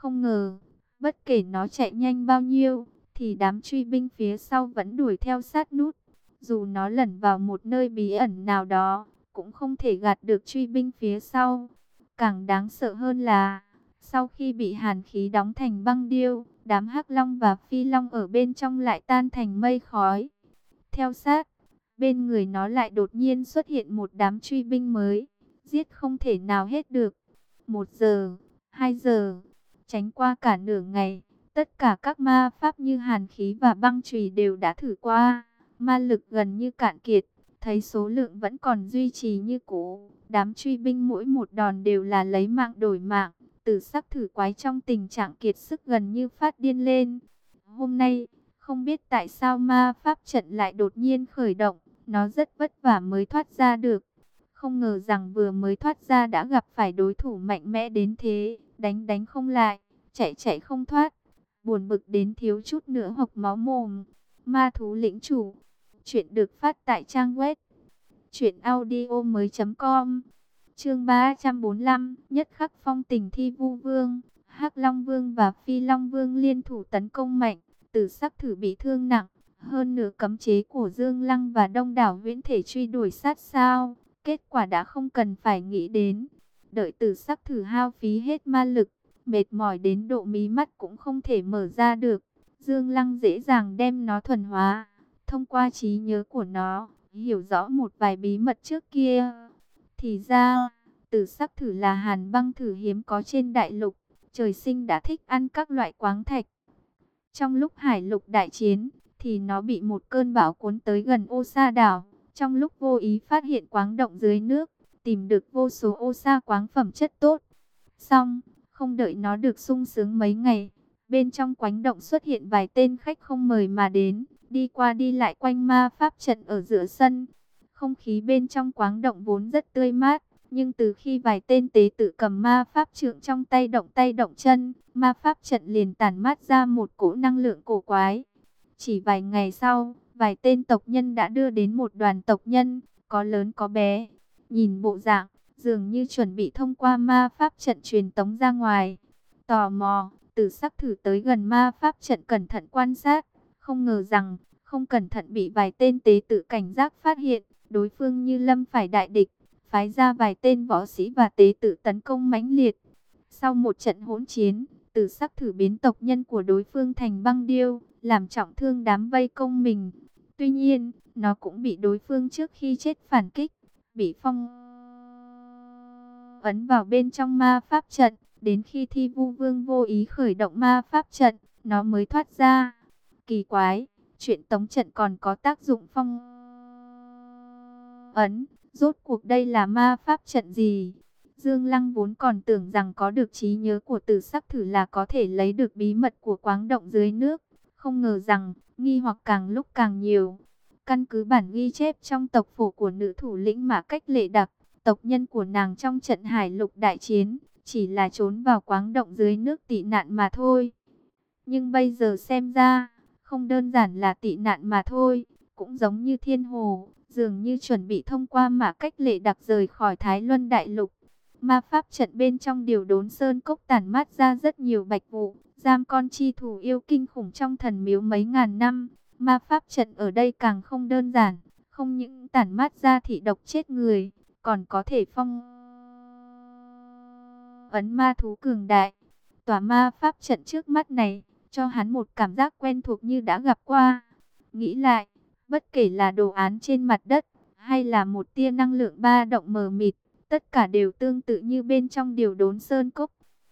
Không ngờ, bất kể nó chạy nhanh bao nhiêu, thì đám truy binh phía sau vẫn đuổi theo sát nút. Dù nó lẩn vào một nơi bí ẩn nào đó, cũng không thể gạt được truy binh phía sau. Càng đáng sợ hơn là, sau khi bị hàn khí đóng thành băng điêu, đám hắc long và phi long ở bên trong lại tan thành mây khói. Theo sát, bên người nó lại đột nhiên xuất hiện một đám truy binh mới, giết không thể nào hết được. Một giờ, hai giờ, tránh qua cả nửa ngày, tất cả các ma pháp như hàn khí và băng chùy đều đã thử qua, ma lực gần như cạn kiệt, thấy số lượng vẫn còn duy trì như cũ, đám truy binh mỗi một đòn đều là lấy mạng đổi mạng, tử sắc thử quái trong tình trạng kiệt sức gần như phát điên lên. Hôm nay, không biết tại sao ma pháp trận lại đột nhiên khởi động, nó rất vất vả mới thoát ra được. Không ngờ rằng vừa mới thoát ra đã gặp phải đối thủ mạnh mẽ đến thế, đánh đánh không lại, chạy chạy không thoát. Buồn bực đến thiếu chút nữa hộc máu mồm. Ma thú lĩnh chủ. Chuyện được phát tại trang web. Chuyện audio mới.com Chương 345 Nhất khắc phong tình thi vu vương. hắc Long Vương và Phi Long Vương liên thủ tấn công mạnh. Tử sắc thử bị thương nặng. Hơn nửa cấm chế của Dương Lăng và đông đảo viễn thể truy đuổi sát sao. Kết quả đã không cần phải nghĩ đến. Đợi tử sắc thử hao phí hết ma lực. Mệt mỏi đến độ mí mắt cũng không thể mở ra được. Dương Lăng dễ dàng đem nó thuần hóa. Thông qua trí nhớ của nó, hiểu rõ một vài bí mật trước kia. Thì ra, tử sắc thử là hàn băng thử hiếm có trên đại lục. Trời sinh đã thích ăn các loại quáng thạch. Trong lúc hải lục đại chiến, thì nó bị một cơn bão cuốn tới gần ô sa đảo. Trong lúc vô ý phát hiện quáng động dưới nước, tìm được vô số ô sa quáng phẩm chất tốt. Xong, không đợi nó được sung sướng mấy ngày, bên trong quánh động xuất hiện vài tên khách không mời mà đến, đi qua đi lại quanh ma pháp trận ở giữa sân. Không khí bên trong quáng động vốn rất tươi mát, nhưng từ khi vài tên tế tự cầm ma pháp trượng trong tay động tay động chân, ma pháp trận liền tản mát ra một cỗ năng lượng cổ quái. Chỉ vài ngày sau, vài tên tộc nhân đã đưa đến một đoàn tộc nhân, có lớn có bé. Nhìn bộ dạng, dường như chuẩn bị thông qua ma pháp trận truyền tống ra ngoài. Tò mò, tử sắc thử tới gần ma pháp trận cẩn thận quan sát, không ngờ rằng, không cẩn thận bị vài tên tế tự cảnh giác phát hiện, đối phương như lâm phải đại địch, phái ra vài tên võ sĩ và tế tự tấn công mãnh liệt. Sau một trận hỗn chiến, tử sắc thử biến tộc nhân của đối phương thành băng điêu, làm trọng thương đám vây công mình. Tuy nhiên, nó cũng bị đối phương trước khi chết phản kích, bị phong ấn vào bên trong ma pháp trận. Đến khi thi vu vương vô ý khởi động ma pháp trận, nó mới thoát ra. Kỳ quái, chuyện tống trận còn có tác dụng phong ấn. Rốt cuộc đây là ma pháp trận gì? Dương Lăng vốn còn tưởng rằng có được trí nhớ của tử sắc thử là có thể lấy được bí mật của quáng động dưới nước. Không ngờ rằng, nghi hoặc càng lúc càng nhiều. Căn cứ bản ghi chép trong tộc phổ của nữ thủ lĩnh mà cách lệ đặc, tộc nhân của nàng trong trận hải lục đại chiến, chỉ là trốn vào quáng động dưới nước tị nạn mà thôi. Nhưng bây giờ xem ra, không đơn giản là tị nạn mà thôi, cũng giống như thiên hồ, dường như chuẩn bị thông qua mà cách lệ đặc rời khỏi Thái Luân Đại Lục. Ma pháp trận bên trong điều đốn sơn cốc tản mát ra rất nhiều bạch vụ, giam con chi thủ yêu kinh khủng trong thần miếu mấy ngàn năm. Ma pháp trận ở đây càng không đơn giản, không những tản mát ra thị độc chết người, còn có thể phong ấn ma thú cường đại. Tòa ma pháp trận trước mắt này, cho hắn một cảm giác quen thuộc như đã gặp qua. Nghĩ lại, bất kể là đồ án trên mặt đất, hay là một tia năng lượng ba động mờ mịt, tất cả đều tương tự như bên trong điều đốn sơn cốc.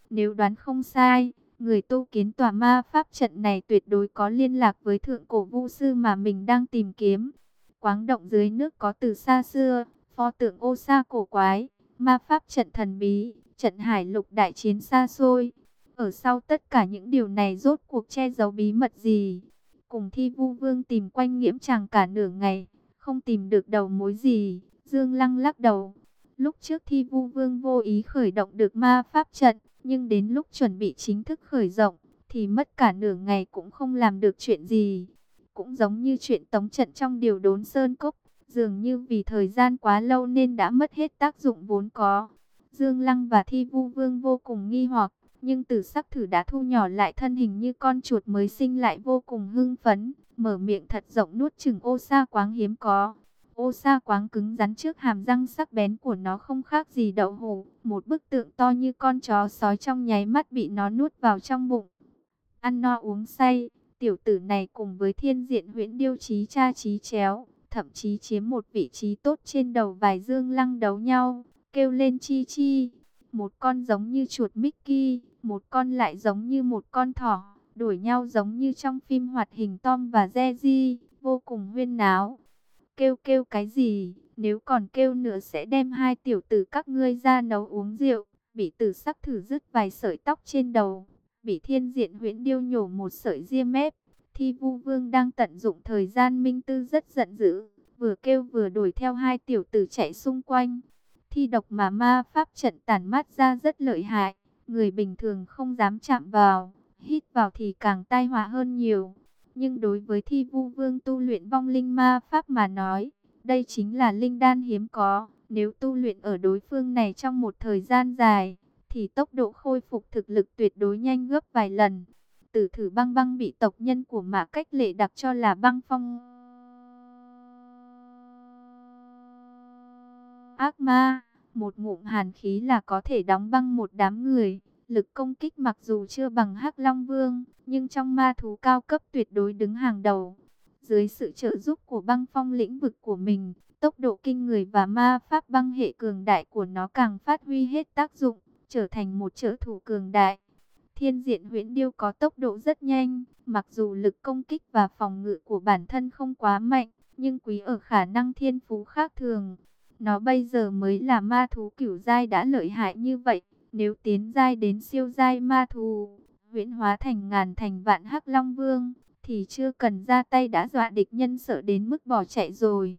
Nếu đoán không sai, người tu kiến tòa ma pháp trận này tuyệt đối có liên lạc với thượng cổ vu sư mà mình đang tìm kiếm. Quáng động dưới nước có từ xa xưa, pho tượng ô sa cổ quái, ma pháp trận thần bí, trận hải lục đại chiến xa xôi. Ở sau tất cả những điều này rốt cuộc che giấu bí mật gì? Cùng thi vu vương tìm quanh nghiễm chàng cả nửa ngày, không tìm được đầu mối gì. Dương Lăng lắc đầu. Lúc trước thi vu vương vô ý khởi động được ma pháp trận, nhưng đến lúc chuẩn bị chính thức khởi rộng, thì mất cả nửa ngày cũng không làm được chuyện gì. Cũng giống như chuyện tống trận trong điều đốn sơn cốc, dường như vì thời gian quá lâu nên đã mất hết tác dụng vốn có. Dương Lăng và Thi Vu Vương vô cùng nghi hoặc, Nhưng tử sắc thử đã thu nhỏ lại thân hình như con chuột mới sinh lại vô cùng hưng phấn, mở miệng thật rộng nuốt chừng ô sa quáng hiếm có. Ô sa quáng cứng rắn trước hàm răng sắc bén của nó không khác gì đậu hũ, một bức tượng to như con chó sói trong nháy mắt bị nó nuốt vào trong bụng. Ăn no uống say, tiểu tử này cùng với thiên diện huyễn điêu trí cha trí chéo, thậm chí chiếm một vị trí tốt trên đầu vài dương lăng đấu nhau, kêu lên chi chi. Một con giống như chuột Mickey, một con lại giống như một con thỏ, đuổi nhau giống như trong phim hoạt hình Tom và Jerry, vô cùng huyên náo. Kêu kêu cái gì, nếu còn kêu nữa sẽ đem hai tiểu tử các ngươi ra nấu uống rượu. Bị tử sắc thử dứt vài sợi tóc trên đầu, bị thiên diện huyễn điêu nhổ một sợi ria mép. Thi vu vương đang tận dụng thời gian minh tư rất giận dữ, vừa kêu vừa đuổi theo hai tiểu tử chạy xung quanh. Thi độc mà ma pháp trận tàn mát ra rất lợi hại, người bình thường không dám chạm vào, hít vào thì càng tai họa hơn nhiều. Nhưng đối với thi vu vương tu luyện vong linh ma pháp mà nói, đây chính là linh đan hiếm có. Nếu tu luyện ở đối phương này trong một thời gian dài, thì tốc độ khôi phục thực lực tuyệt đối nhanh gấp vài lần. Tử thử băng băng bị tộc nhân của mã cách lệ đặc cho là băng phong. Ác ma, một ngụm hàn khí là có thể đóng băng một đám người. Lực công kích mặc dù chưa bằng hắc Long Vương, nhưng trong ma thú cao cấp tuyệt đối đứng hàng đầu. Dưới sự trợ giúp của băng phong lĩnh vực của mình, tốc độ kinh người và ma pháp băng hệ cường đại của nó càng phát huy hết tác dụng, trở thành một trợ thủ cường đại. Thiên diện huyễn điêu có tốc độ rất nhanh, mặc dù lực công kích và phòng ngự của bản thân không quá mạnh, nhưng quý ở khả năng thiên phú khác thường. Nó bây giờ mới là ma thú cửu giai đã lợi hại như vậy, nếu tiến giai đến siêu giai ma thú, huyễn hóa thành ngàn thành vạn hắc long vương, thì chưa cần ra tay đã dọa địch nhân sợ đến mức bỏ chạy rồi.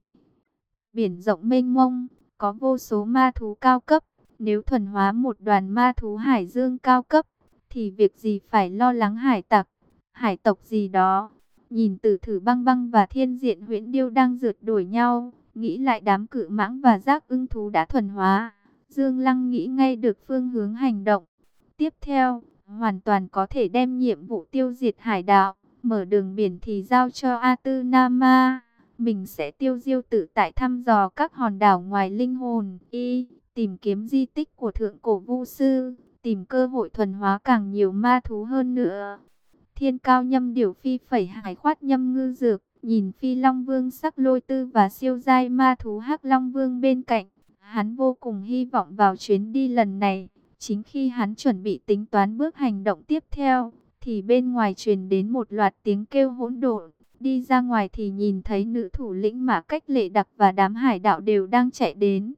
Biển rộng mênh mông, có vô số ma thú cao cấp, nếu thuần hóa một đoàn ma thú hải dương cao cấp, thì việc gì phải lo lắng hải tặc, hải tộc gì đó. Nhìn tử thử băng băng và thiên diện huyễn điêu đang rượt đuổi nhau, nghĩ lại đám cự mãng và giác ưng thú đã thuần hóa. Dương Lăng nghĩ ngay được phương hướng hành động. Tiếp theo, hoàn toàn có thể đem nhiệm vụ tiêu diệt hải đạo, mở đường biển thì giao cho A Tư Nama. Mình sẽ tiêu diêu tự tại thăm dò các hòn đảo ngoài linh hồn, y, tìm kiếm di tích của thượng cổ vu sư, tìm cơ hội thuần hóa càng nhiều ma thú hơn nữa. Thiên cao nhâm điểu phi phẩy hải khoát nhâm ngư dược, nhìn phi long vương sắc lôi tư và siêu giai ma thú hắc long vương bên cạnh. Hắn vô cùng hy vọng vào chuyến đi lần này. Chính khi hắn chuẩn bị tính toán bước hành động tiếp theo, thì bên ngoài truyền đến một loạt tiếng kêu hỗn độn. Đi ra ngoài thì nhìn thấy nữ thủ lĩnh mà cách lệ đặc và đám hải đạo đều đang chạy đến.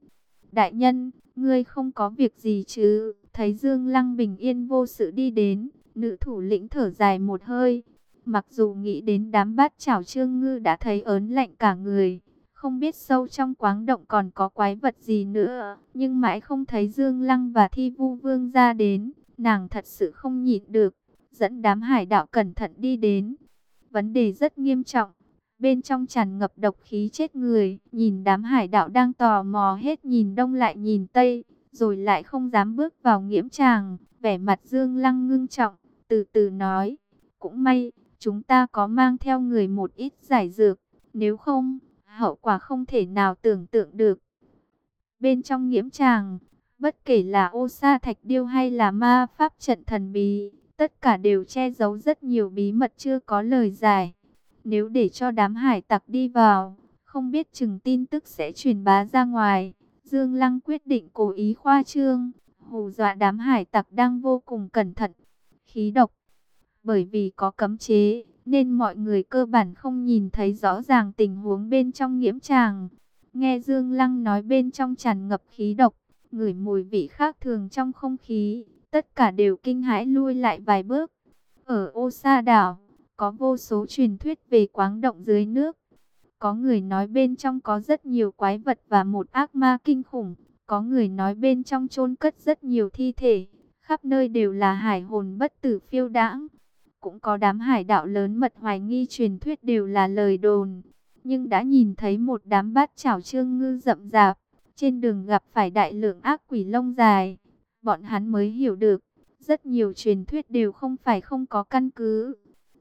Đại nhân, ngươi không có việc gì chứ? Thấy Dương Lăng bình yên vô sự đi đến, nữ thủ lĩnh thở dài một hơi. Mặc dù nghĩ đến đám bát chảo trương ngư đã thấy ớn lạnh cả người, không biết sâu trong quáng động còn có quái vật gì nữa, nhưng mãi không thấy Dương Lăng và Thi Vu Vương ra đến, nàng thật sự không nhịn được, dẫn đám hải đạo cẩn thận đi đến. Vấn đề rất nghiêm trọng, bên trong tràn ngập độc khí chết người, nhìn đám hải đạo đang tò mò hết nhìn đông lại nhìn tây, rồi lại không dám bước vào nghiễm tràng, vẻ mặt Dương Lăng ngưng trọng, từ từ nói, cũng may, chúng ta có mang theo người một ít giải dược, nếu không, hậu quả không thể nào tưởng tượng được. Bên trong nghiễm tràng, bất kể là ô sa thạch điêu hay là ma pháp trận thần bí, tất cả đều che giấu rất nhiều bí mật chưa có lời giải. Nếu để cho đám hải tặc đi vào, không biết chừng tin tức sẽ truyền bá ra ngoài. Dương Lăng quyết định cố ý khoa trương, hù dọa đám hải tặc đang vô cùng cẩn thận. Khí độc, bởi vì có cấm chế, nên mọi người cơ bản không nhìn thấy rõ ràng tình huống bên trong nghiễm tràng. Nghe Dương Lăng nói bên trong tràn ngập khí độc, ngửi mùi vị khác thường trong không khí, tất cả đều kinh hãi lui lại vài bước. Ở ô sa đảo, có vô số truyền thuyết về quáng động dưới nước. Có người nói bên trong có rất nhiều quái vật và một ác ma kinh khủng. Có người nói bên trong chôn cất rất nhiều thi thể. Khắp nơi đều là hải hồn bất tử phiêu đãng. Cũng có đám hải đạo lớn mật hoài nghi truyền thuyết đều là lời đồn. Nhưng đã nhìn thấy một đám bát chảo trương ngư rậm rạp. Trên đường gặp phải đại lượng ác quỷ lông dài. Bọn hắn mới hiểu được. Rất nhiều truyền thuyết đều không phải không có căn cứ.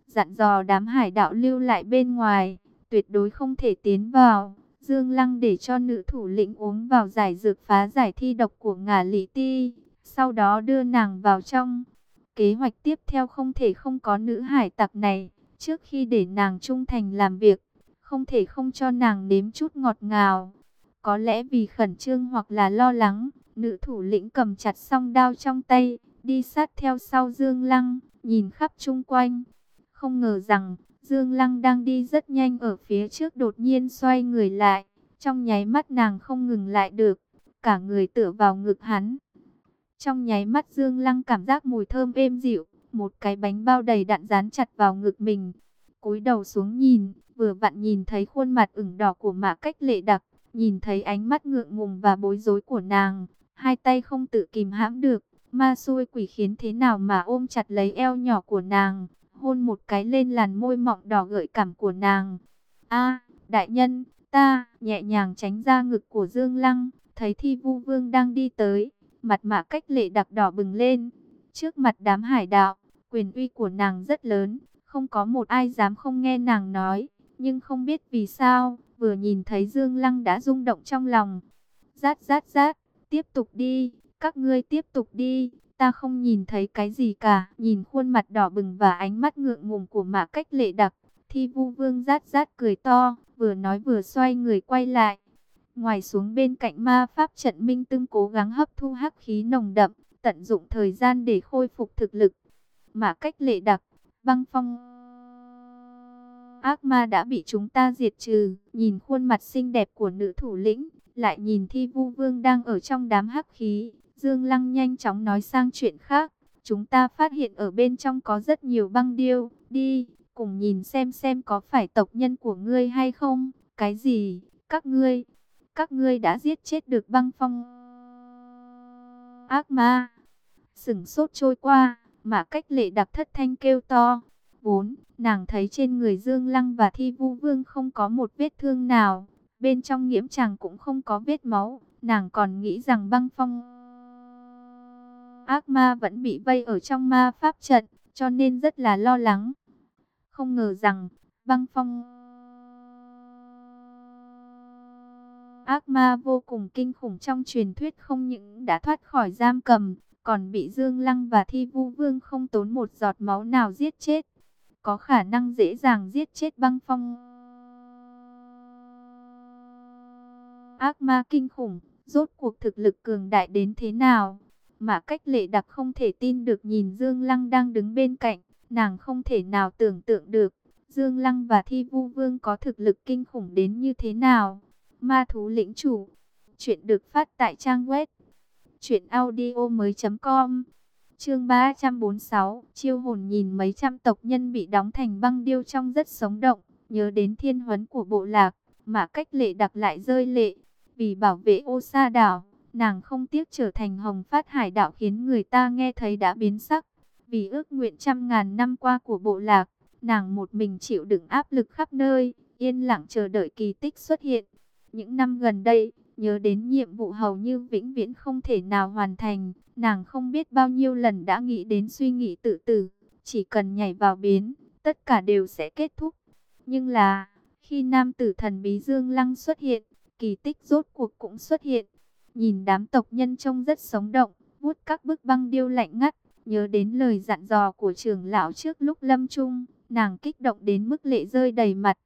Dặn dò đám hải đạo lưu lại bên ngoài, tuyệt đối không thể tiến vào. Dương Lăng để cho nữ thủ lĩnh uống vào giải dược phá giải thi độc của ngả lý ti, sau đó đưa nàng vào trong. Kế hoạch tiếp theo không thể không có nữ hải tặc này, trước khi để nàng trung thành làm việc, không thể không cho nàng nếm chút ngọt ngào. Có lẽ vì khẩn trương hoặc là lo lắng, nữ thủ lĩnh cầm chặt song đao trong tay, đi sát theo sau Dương Lăng, nhìn khắp chung quanh. Không ngờ rằng, Dương Lăng đang đi rất nhanh ở phía trước đột nhiên xoay người lại. Trong nháy mắt nàng không ngừng lại được, cả người tựa vào ngực hắn. Trong nháy mắt Dương Lăng cảm giác mùi thơm êm dịu, một cái bánh bao đầy đặn dán chặt vào ngực mình. cúi đầu xuống nhìn, vừa vặn nhìn thấy khuôn mặt ửng đỏ của mã cách lệ đặc, nhìn thấy ánh mắt ngượng ngùng và bối rối của nàng, hai tay không tự kìm hãm được, ma xui quỷ khiến thế nào mà ôm chặt lấy eo nhỏ của nàng, hôn một cái lên làn môi mọng đỏ gợi cảm của nàng. A, đại nhân, ta nhẹ nhàng tránh ra ngực của Dương Lăng, thấy Thi Vu Vương đang đi tới, mặt mạ cách lệ đặc đỏ bừng lên. Trước mặt đám hải đạo, quyền uy của nàng rất lớn, không có một ai dám không nghe nàng nói, nhưng không biết vì sao, vừa nhìn thấy Dương Lăng đã rung động trong lòng. Rát rát rát, tiếp tục đi, các ngươi tiếp tục đi, ta không nhìn thấy cái gì cả. Nhìn khuôn mặt đỏ bừng và ánh mắt ngượng ngùng của mã cách lệ đặc, thi vu vương rát rát cười to, vừa nói vừa xoay người quay lại. Ngoài xuống bên cạnh ma pháp trận minh tưng cố gắng hấp thu hắc khí nồng đậm, tận dụng thời gian để khôi phục thực lực. Mã cách lệ đặc, băng phong ác ma đã bị chúng ta diệt trừ. Nhìn khuôn mặt xinh đẹp của nữ thủ lĩnh, lại nhìn thi vu vương đang ở trong đám hắc khí. Dương Lăng nhanh chóng nói sang chuyện khác. Chúng ta phát hiện ở bên trong có rất nhiều băng điêu. Đi, cùng nhìn xem xem có phải tộc nhân của ngươi hay không. Cái gì? Các ngươi? Các ngươi đã giết chết được băng phong ác ma. Sửng sốt trôi qua, mà cách lệ đặc thất thanh kêu to. Vốn, nàng thấy trên người Dương Lăng và Thi Vu Vương không có một vết thương nào. Bên trong nghiễm chàng cũng không có vết máu. Nàng còn nghĩ rằng băng phong ác ma vẫn bị vây ở trong ma pháp trận, cho nên rất là lo lắng. Không ngờ rằng, băng phong ác ma vô cùng kinh khủng trong truyền thuyết không những đã thoát khỏi giam cầm, còn bị Dương Lăng và Thi Vu Vương không tốn một giọt máu nào giết chết. Có khả năng dễ dàng giết chết băng phong. Ác ma kinh khủng, rốt cuộc thực lực cường đại đến thế nào? Mà cách lệ đặc không thể tin được nhìn Dương Lăng đang đứng bên cạnh, nàng không thể nào tưởng tượng được. Dương Lăng và Thi Vu Vương có thực lực kinh khủng đến như thế nào? Ma thú lĩnh chủ. Chuyện được phát tại trang web. Chuyện audio mới com. Chương 346. Chiêu hồn nhìn mấy trăm tộc nhân bị đóng thành băng điêu trong rất sống động. Nhớ đến thiên huấn của bộ lạc. Mà cách lệ đặc lại rơi lệ. Vì bảo vệ ô sa đảo. Nàng không tiếc trở thành hồng phát hải đạo khiến người ta nghe thấy đã biến sắc. Vì ước nguyện trăm ngàn năm qua của bộ lạc. Nàng một mình chịu đựng áp lực khắp nơi. Yên lặng chờ đợi kỳ tích xuất hiện. Những năm gần đây, nhớ đến nhiệm vụ hầu như vĩnh viễn không thể nào hoàn thành, nàng không biết bao nhiêu lần đã nghĩ đến suy nghĩ tự tử, chỉ cần nhảy vào biến, tất cả đều sẽ kết thúc. Nhưng là, khi nam tử thần bí Dương Lăng xuất hiện, kỳ tích rốt cuộc cũng xuất hiện. Nhìn đám tộc nhân trông rất sống động, vuốt các bức băng điêu lạnh ngắt, nhớ đến lời dặn dò của trưởng lão trước lúc lâm chung, nàng kích động đến mức lệ rơi đầy mặt.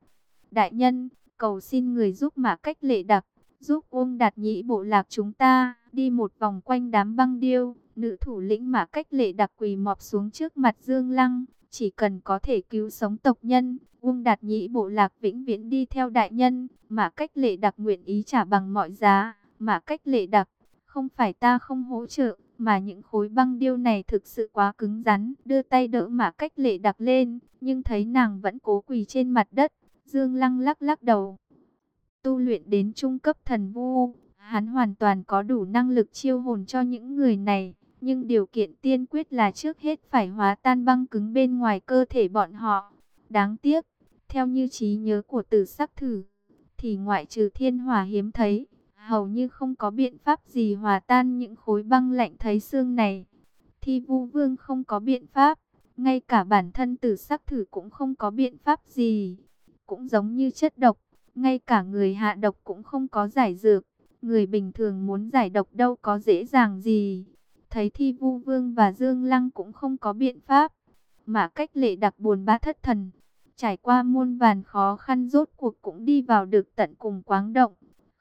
Đại nhân, cầu xin người giúp mà cách lệ đặc, giúp Uông Đạt Nhĩ bộ lạc chúng ta, đi một vòng quanh đám băng điêu, nữ thủ lĩnh mà cách lệ đặc quỳ mọp xuống trước mặt Dương Lăng, chỉ cần có thể cứu sống tộc nhân, Uông Đạt Nhĩ bộ lạc vĩnh viễn đi theo đại nhân, mà cách lệ đặc nguyện ý trả bằng mọi giá, mà cách lệ đặc, không phải ta không hỗ trợ, mà những khối băng điêu này thực sự quá cứng rắn, đưa tay đỡ mà cách lệ đặc lên, nhưng thấy nàng vẫn cố quỳ trên mặt đất, Dương Lăng lắc lắc đầu. Tu luyện đến trung cấp thần vu, hắn hoàn toàn có đủ năng lực chiêu hồn cho những người này. Nhưng điều kiện tiên quyết là trước hết phải hóa tan băng cứng bên ngoài cơ thể bọn họ. Đáng tiếc, theo như trí nhớ của tử sắc thử, thì ngoại trừ thiên hỏa hiếm thấy, hầu như không có biện pháp gì hòa tan những khối băng lạnh thấy xương này. Thi vu vương không có biện pháp, ngay cả bản thân tử sắc thử cũng không có biện pháp gì. Cũng giống như chất độc, ngay cả người hạ độc cũng không có giải dược. Người bình thường muốn giải độc đâu có dễ dàng gì. Thấy thi vu vương và dương lăng cũng không có biện pháp. Mà cách lệ đặc buồn ba thất thần. Trải qua muôn vàn khó khăn rốt cuộc cũng đi vào được tận cùng quáng động.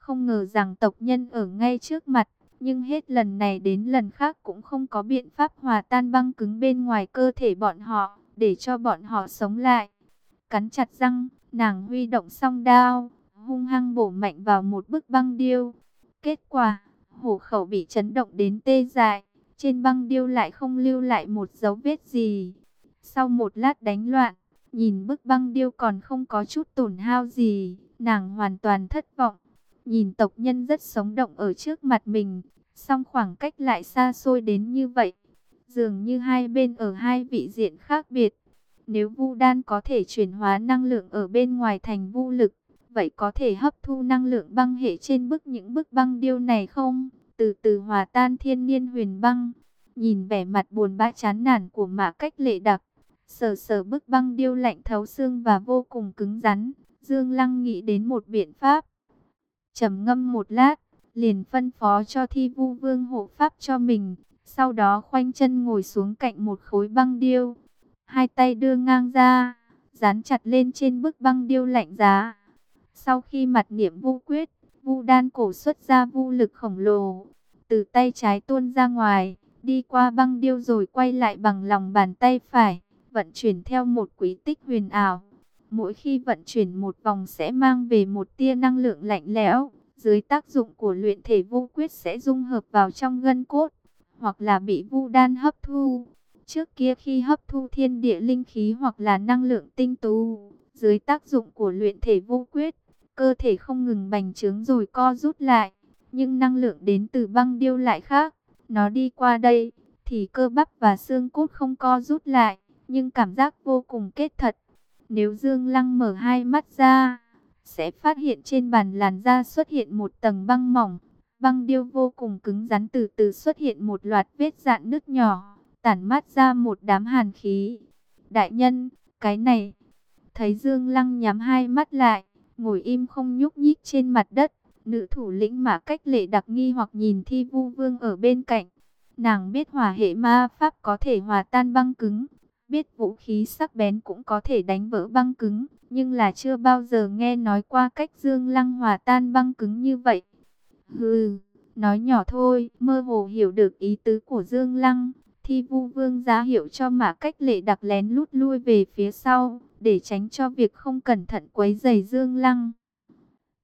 Không ngờ rằng tộc nhân ở ngay trước mặt. Nhưng hết lần này đến lần khác cũng không có biện pháp hòa tan băng cứng bên ngoài cơ thể bọn họ. Để cho bọn họ sống lại. Cắn chặt răng, nàng huy động song đao. Hung hăng bổ mạnh vào một bức băng điêu. Kết quả, hổ khẩu bị chấn động đến tê dại. Trên băng điêu lại không lưu lại một dấu vết gì. Sau một lát đánh loạn, nhìn bức băng điêu còn không có chút tổn hao gì. Nàng hoàn toàn thất vọng. Nhìn tộc nhân rất sống động ở trước mặt mình. Song khoảng cách lại xa xôi đến như vậy. Dường như hai bên ở hai vị diện khác biệt. Nếu vu đan có thể chuyển hóa năng lượng ở bên ngoài thành vu lực, vậy có thể hấp thu năng lượng băng hệ trên bức những bức băng điêu này không? Từ từ hòa tan thiên niên huyền băng, nhìn vẻ mặt buồn bã chán nản của mã cách lệ đặc, sờ sờ bức băng điêu lạnh thấu xương và vô cùng cứng rắn, Dương Lăng nghĩ đến một biện pháp trầm ngâm một lát, liền phân phó cho thi vu vương hộ pháp cho mình, sau đó khoanh chân ngồi xuống cạnh một khối băng điêu, hai tay đưa ngang ra, dán chặt lên trên bức băng điêu lạnh giá. Sau khi mặt niệm vu quyết, vu đan cổ xuất ra vu lực khổng lồ, từ tay trái tuôn ra ngoài, đi qua băng điêu rồi quay lại bằng lòng bàn tay phải, vận chuyển theo một quý tích huyền ảo. Mỗi khi vận chuyển một vòng sẽ mang về một tia năng lượng lạnh lẽo, dưới tác dụng của luyện thể vô quyết sẽ dung hợp vào trong gân cốt, hoặc là bị vu đan hấp thu. Trước kia khi hấp thu thiên địa linh khí hoặc là năng lượng tinh tú, dưới tác dụng của luyện thể vô quyết, cơ thể không ngừng bành trướng rồi co rút lại, nhưng năng lượng đến từ băng điêu lại khác. Nó đi qua đây, thì cơ bắp và xương cốt không co rút lại, nhưng cảm giác vô cùng kết thật. Nếu Dương Lăng mở hai mắt ra, sẽ phát hiện trên bàn làn da xuất hiện một tầng băng mỏng. Băng điêu vô cùng cứng rắn từ từ xuất hiện một loạt vết dạn nứt nhỏ, tản mát ra một đám hàn khí. Đại nhân, cái này, thấy Dương Lăng nhắm hai mắt lại, ngồi im không nhúc nhích trên mặt đất. Nữ thủ lĩnh mà cách lệ đặc nghi hoặc nhìn thi vu vương ở bên cạnh. Nàng biết hỏa hệ ma pháp có thể hòa tan băng cứng, biết vũ khí sắc bén cũng có thể đánh vỡ băng cứng, nhưng là chưa bao giờ nghe nói qua cách dương lăng hòa tan băng cứng như vậy. Hừ, nói nhỏ thôi, mơ hồ hiểu được ý tứ của dương lăng, thi vu vương giá hiệu cho mã cách lệ đặc lén lút lui về phía sau, để tránh cho việc không cẩn thận quấy giày dương lăng.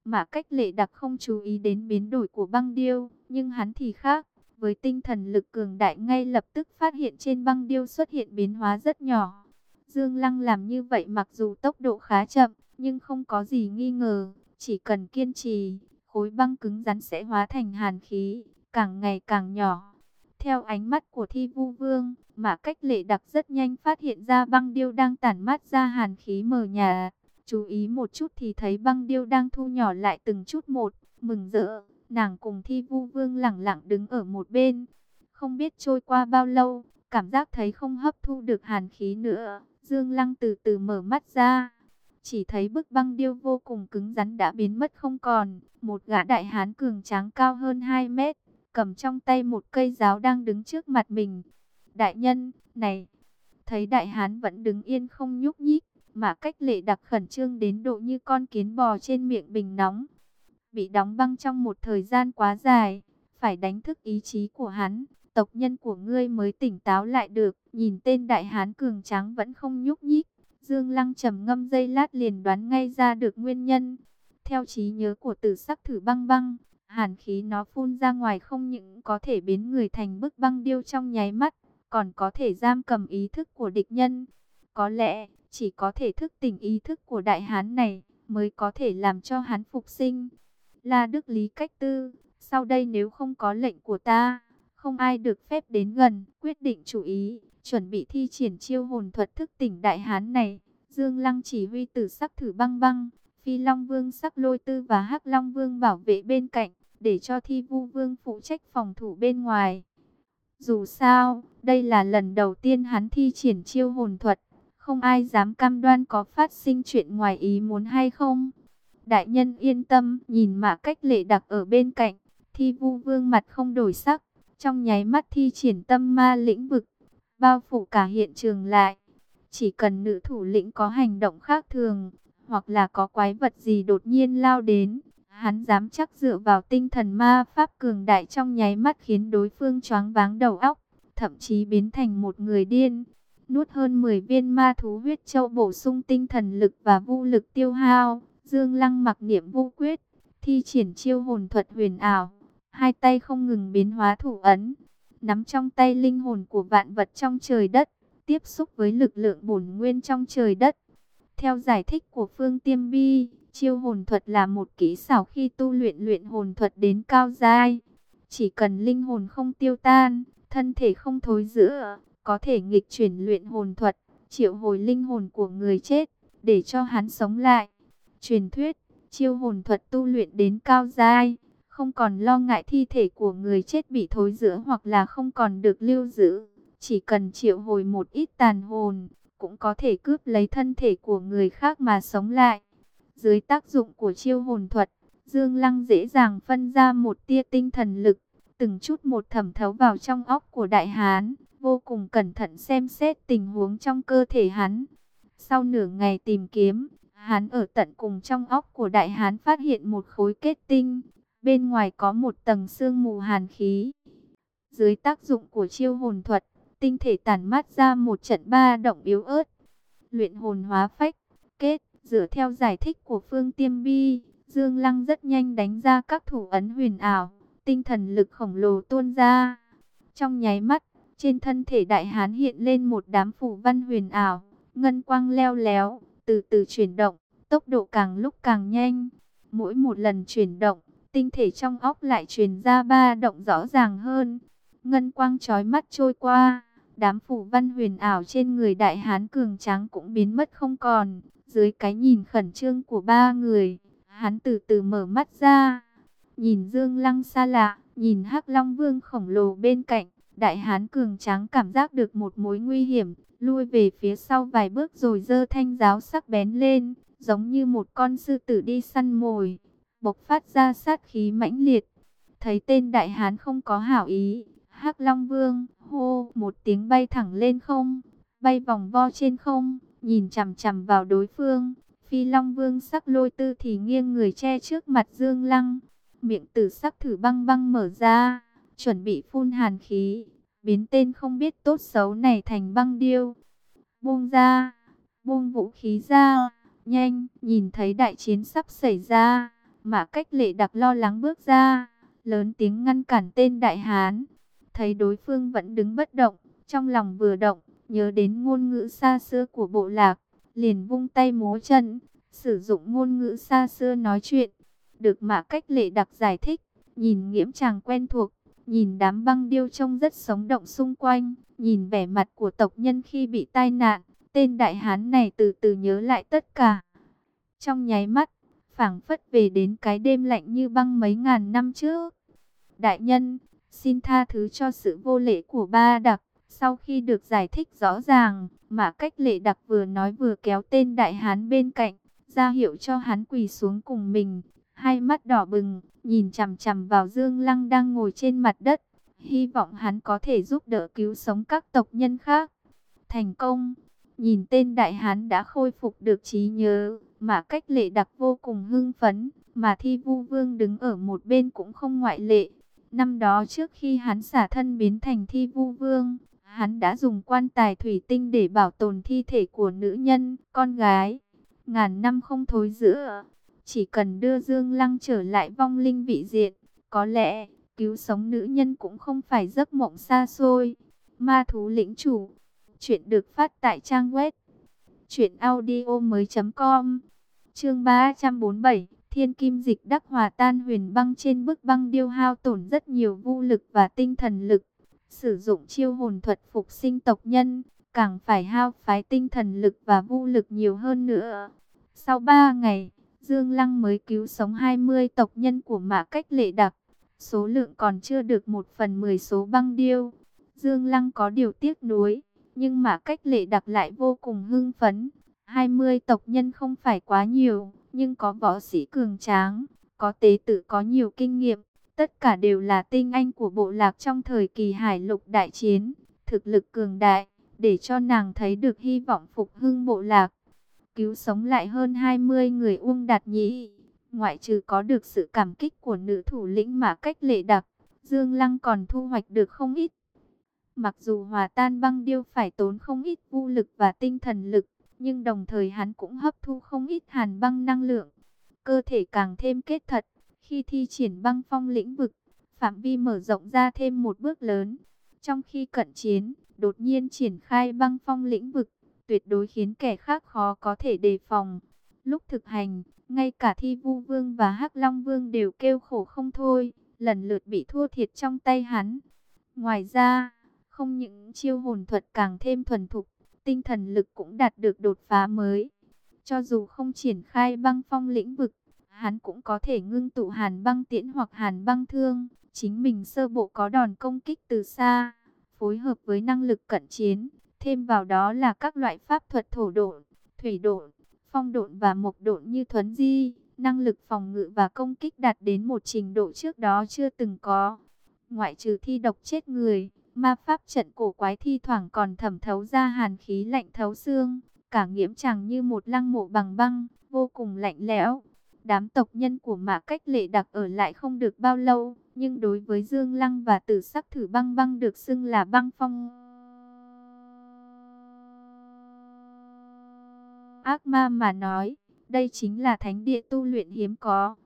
Mã cách lệ đặc không chú ý đến biến đổi của băng điêu, nhưng hắn thì khác. Với tinh thần lực cường đại ngay lập tức phát hiện trên băng điêu xuất hiện biến hóa rất nhỏ. Dương Lăng làm như vậy mặc dù tốc độ khá chậm, nhưng không có gì nghi ngờ. Chỉ cần kiên trì, khối băng cứng rắn sẽ hóa thành hàn khí, càng ngày càng nhỏ. Theo ánh mắt của thi vu vương, mà cách lệ đặc rất nhanh phát hiện ra băng điêu đang tản mát ra hàn khí mờ nhà. Chú ý một chút thì thấy băng điêu đang thu nhỏ lại từng chút một, mừng rỡ. Nàng cùng thi vu vương lẳng lặng đứng ở một bên. Không biết trôi qua bao lâu, cảm giác thấy không hấp thu được hàn khí nữa. Dương Lăng từ từ mở mắt ra. Chỉ thấy bức băng điêu vô cùng cứng rắn đã biến mất không còn. Một gã đại hán cường tráng cao hơn 2 mét, cầm trong tay một cây giáo đang đứng trước mặt mình. Đại nhân, này, thấy đại hán vẫn đứng yên không nhúc nhích, mà cách lệ đặc khẩn trương đến độ như con kiến bò trên miệng bình nóng. Bị đóng băng trong một thời gian quá dài, phải đánh thức ý chí của hắn, tộc nhân của ngươi mới tỉnh táo lại được. Nhìn tên đại hán cường tráng vẫn không nhúc nhích, Dương Lăng trầm ngâm dây lát liền đoán ngay ra được nguyên nhân. Theo trí nhớ của tử sắc thử băng băng, hàn khí nó phun ra ngoài không những có thể biến người thành bức băng điêu trong nháy mắt, còn có thể giam cầm ý thức của địch nhân. Có lẽ, chỉ có thể thức tỉnh ý thức của đại hán này mới có thể làm cho hắn phục sinh là Đức Lý cách tư, sau đây nếu không có lệnh của ta, không ai được phép đến gần, quyết định chủ ý, chuẩn bị thi triển chiêu hồn thuật thức tỉnh đại hán này. Dương Lăng chỉ huy tử sắc thử băng băng, Phi Long Vương sắc lôi tư và hắc Long Vương bảo vệ bên cạnh, để cho thi vu vương phụ trách phòng thủ bên ngoài. Dù sao, đây là lần đầu tiên hắn thi triển chiêu hồn thuật, không ai dám cam đoan có phát sinh chuyện ngoài ý muốn hay không. Đại nhân yên tâm, nhìn mà cách lệ đặc ở bên cạnh, thi vu vương mặt không đổi sắc, trong nháy mắt thi triển tâm ma lĩnh vực, bao phủ cả hiện trường lại. Chỉ cần nữ thủ lĩnh có hành động khác thường, hoặc là có quái vật gì đột nhiên lao đến, hắn dám chắc dựa vào tinh thần ma pháp cường đại trong nháy mắt khiến đối phương choáng váng đầu óc, thậm chí biến thành một người điên. Nuốt hơn 10 viên ma thú huyết châu bổ sung tinh thần lực và vô lực tiêu hao, Dương Lăng mặc niệm vô quyết, thi triển chiêu hồn thuật huyền ảo, hai tay không ngừng biến hóa thủ ấn, nắm trong tay linh hồn của vạn vật trong trời đất, tiếp xúc với lực lượng bổn nguyên trong trời đất. Theo giải thích của Phương Tiêm Bi, chiêu hồn thuật là một kỹ xảo khi tu luyện luyện hồn thuật đến cao giai. Chỉ cần linh hồn không tiêu tan, thân thể không thối giữa, có thể nghịch chuyển luyện hồn thuật, triệu hồi linh hồn của người chết, để cho hắn sống lại. Truyền thuyết, chiêu hồn thuật tu luyện đến cao giai, không còn lo ngại thi thể của người chết bị thối rữa hoặc là không còn được lưu giữ. Chỉ cần triệu hồi một ít tàn hồn, cũng có thể cướp lấy thân thể của người khác mà sống lại. Dưới tác dụng của chiêu hồn thuật, Dương Lăng dễ dàng phân ra một tia tinh thần lực, từng chút một thẩm thấu vào trong óc của đại hán, vô cùng cẩn thận xem xét tình huống trong cơ thể hắn. Sau nửa ngày tìm kiếm, hắn ở tận cùng trong óc của đại hán phát hiện một khối kết tinh, bên ngoài có một tầng sương mù hàn khí. Dưới tác dụng của chiêu hồn thuật, tinh thể tản mát ra một trận ba động yếu ớt. Luyện hồn hóa phách, kết, dựa theo giải thích của Phương Tiêm Bi, Dương Lăng rất nhanh đánh ra các thủ ấn huyền ảo, tinh thần lực khổng lồ tuôn ra. Trong nháy mắt, trên thân thể đại hán hiện lên một đám phủ văn huyền ảo, ngân quang leo léo, từ từ chuyển động, tốc độ càng lúc càng nhanh. Mỗi một lần chuyển động, tinh thể trong óc lại truyền ra ba động rõ ràng hơn. Ngân quang chói mắt trôi qua, đám phủ văn huyền ảo trên người đại hán cường tráng cũng biến mất không còn. Dưới cái nhìn khẩn trương của ba người, hắn từ từ mở mắt ra. Nhìn Dương Lăng xa lạ, nhìn hắc Long Vương khổng lồ bên cạnh, đại hán cường tráng cảm giác được một mối nguy hiểm, lui về phía sau vài bước rồi dơ thanh giáo sắc bén lên, giống như một con sư tử đi săn mồi, bộc phát ra sát khí mãnh liệt. Thấy tên đại hán không có hảo ý, hắc Long Vương hô một tiếng bay thẳng lên không, bay vòng vo trên không, nhìn chằm chằm vào đối phương. Phi Long Vương sắc lôi tư thì nghiêng người che trước mặt Dương Lăng, miệng tử sắc thử băng băng mở ra, chuẩn bị phun hàn khí, biến tên không biết tốt xấu này thành băng điêu. Buông ra, buông vũ khí ra, nhanh, nhìn thấy đại chiến sắp xảy ra, mà cách lệ đặc lo lắng bước ra, lớn tiếng ngăn cản tên đại hán. Thấy đối phương vẫn đứng bất động, trong lòng vừa động, nhớ đến ngôn ngữ xa xưa của bộ lạc, liền vung tay múa chân, sử dụng ngôn ngữ xa xưa nói chuyện. Được mà cách lệ đặc giải thích, nhìn nghiễm chàng quen thuộc, nhìn đám băng điêu trông rất sống động xung quanh, nhìn vẻ mặt của tộc nhân khi bị tai nạn, tên đại hán này từ từ nhớ lại tất cả. Trong nháy mắt, phảng phất về đến cái đêm lạnh như băng mấy ngàn năm trước. Đại nhân, xin tha thứ cho sự vô lễ của ba đặc. Sau khi được giải thích rõ ràng, mà cách lệ đặc vừa nói vừa kéo tên đại hán bên cạnh, ra hiệu cho hắn quỳ xuống cùng mình. Hai mắt đỏ bừng, nhìn chằm chằm vào Dương Lăng đang ngồi trên mặt đất. Hy vọng hắn có thể giúp đỡ cứu sống các tộc nhân khác. Thành công, nhìn tên đại hán đã khôi phục được trí nhớ, mà cách lệ đặc vô cùng hưng phấn, mà thi vu vương đứng ở một bên cũng không ngoại lệ. Năm đó trước khi hắn xả thân biến thành thi vu vương, Hắn đã dùng quan tài thủy tinh để bảo tồn thi thể của nữ nhân, con gái. Ngàn năm không thối giữa. Chỉ cần đưa Dương Lăng trở lại vong linh vị diện. Có lẽ, cứu sống nữ nhân cũng không phải giấc mộng xa xôi. Ma thú lĩnh chủ. Chuyện được phát tại trang web. Chuyện audio mới com. Chương 347. Thiên kim dịch đắc hòa tan huyền băng trên bức băng điêu hao tổn rất nhiều vô lực và tinh thần lực sử dụng chiêu hồn thuật phục sinh tộc nhân, càng phải hao phái tinh thần lực và vũ lực nhiều hơn nữa. Sau 3 ngày, Dương Lăng mới cứu sống 20 tộc nhân của mã cách lệ đặc. Số lượng còn chưa được một phần 10 số băng điêu. Dương Lăng có điều tiếc nuối, nhưng Mã cách lệ đặc lại vô cùng hưng phấn. 20 tộc nhân không phải quá nhiều, nhưng có võ sĩ cường tráng, có tế tử có nhiều kinh nghiệm. Tất cả đều là tinh anh của bộ lạc trong thời kỳ hải lục đại chiến, thực lực cường đại, để cho nàng thấy được hy vọng phục hưng bộ lạc. Cứu sống lại hơn 20 người Uông Đạt Nhĩ, ngoại trừ có được sự cảm kích của nữ thủ lĩnh mà cách lệ đặc, Dương Lăng còn thu hoạch được không ít. Mặc dù hòa tan băng điêu phải tốn không ít vũ lực và tinh thần lực, nhưng đồng thời hắn cũng hấp thu không ít hàn băng năng lượng. Cơ thể càng thêm kết thật, khi thi triển băng phong lĩnh vực, phạm vi mở rộng ra thêm một bước lớn. Trong khi cận chiến, đột nhiên triển khai băng phong lĩnh vực, tuyệt đối khiến kẻ khác khó có thể đề phòng. Lúc thực hành, ngay cả Thi Vu Vương và Hắc Long Vương đều kêu khổ không thôi, lần lượt bị thua thiệt trong tay hắn. Ngoài ra, không những chiêu hồn thuật càng thêm thuần thục, tinh thần lực cũng đạt được đột phá mới. Cho dù không triển khai băng phong lĩnh vực, hắn cũng có thể ngưng tụ hàn băng tiễn hoặc hàn băng thương. Chính mình sơ bộ có đòn công kích từ xa, phối hợp với năng lực cận chiến, thêm vào đó là các loại pháp thuật thổ độn, thủy độn, phong độn và mộc độn như thuấn di, năng lực phòng ngự và công kích đạt đến một trình độ trước đó chưa từng có. Ngoại trừ thi độc chết người, ma pháp trận cổ quái thi thoảng còn thẩm thấu ra hàn khí lạnh thấu xương, cả nghiễm chẳng như một lăng mộ bằng băng, vô cùng lạnh lẽo. Đám tộc nhân của mã cách lệ đặc ở lại không được bao lâu, nhưng đối với Dương Lăng và tử sắc thử băng băng được xưng là băng phong. Ác ma mà nói, đây chính là thánh địa tu luyện hiếm có.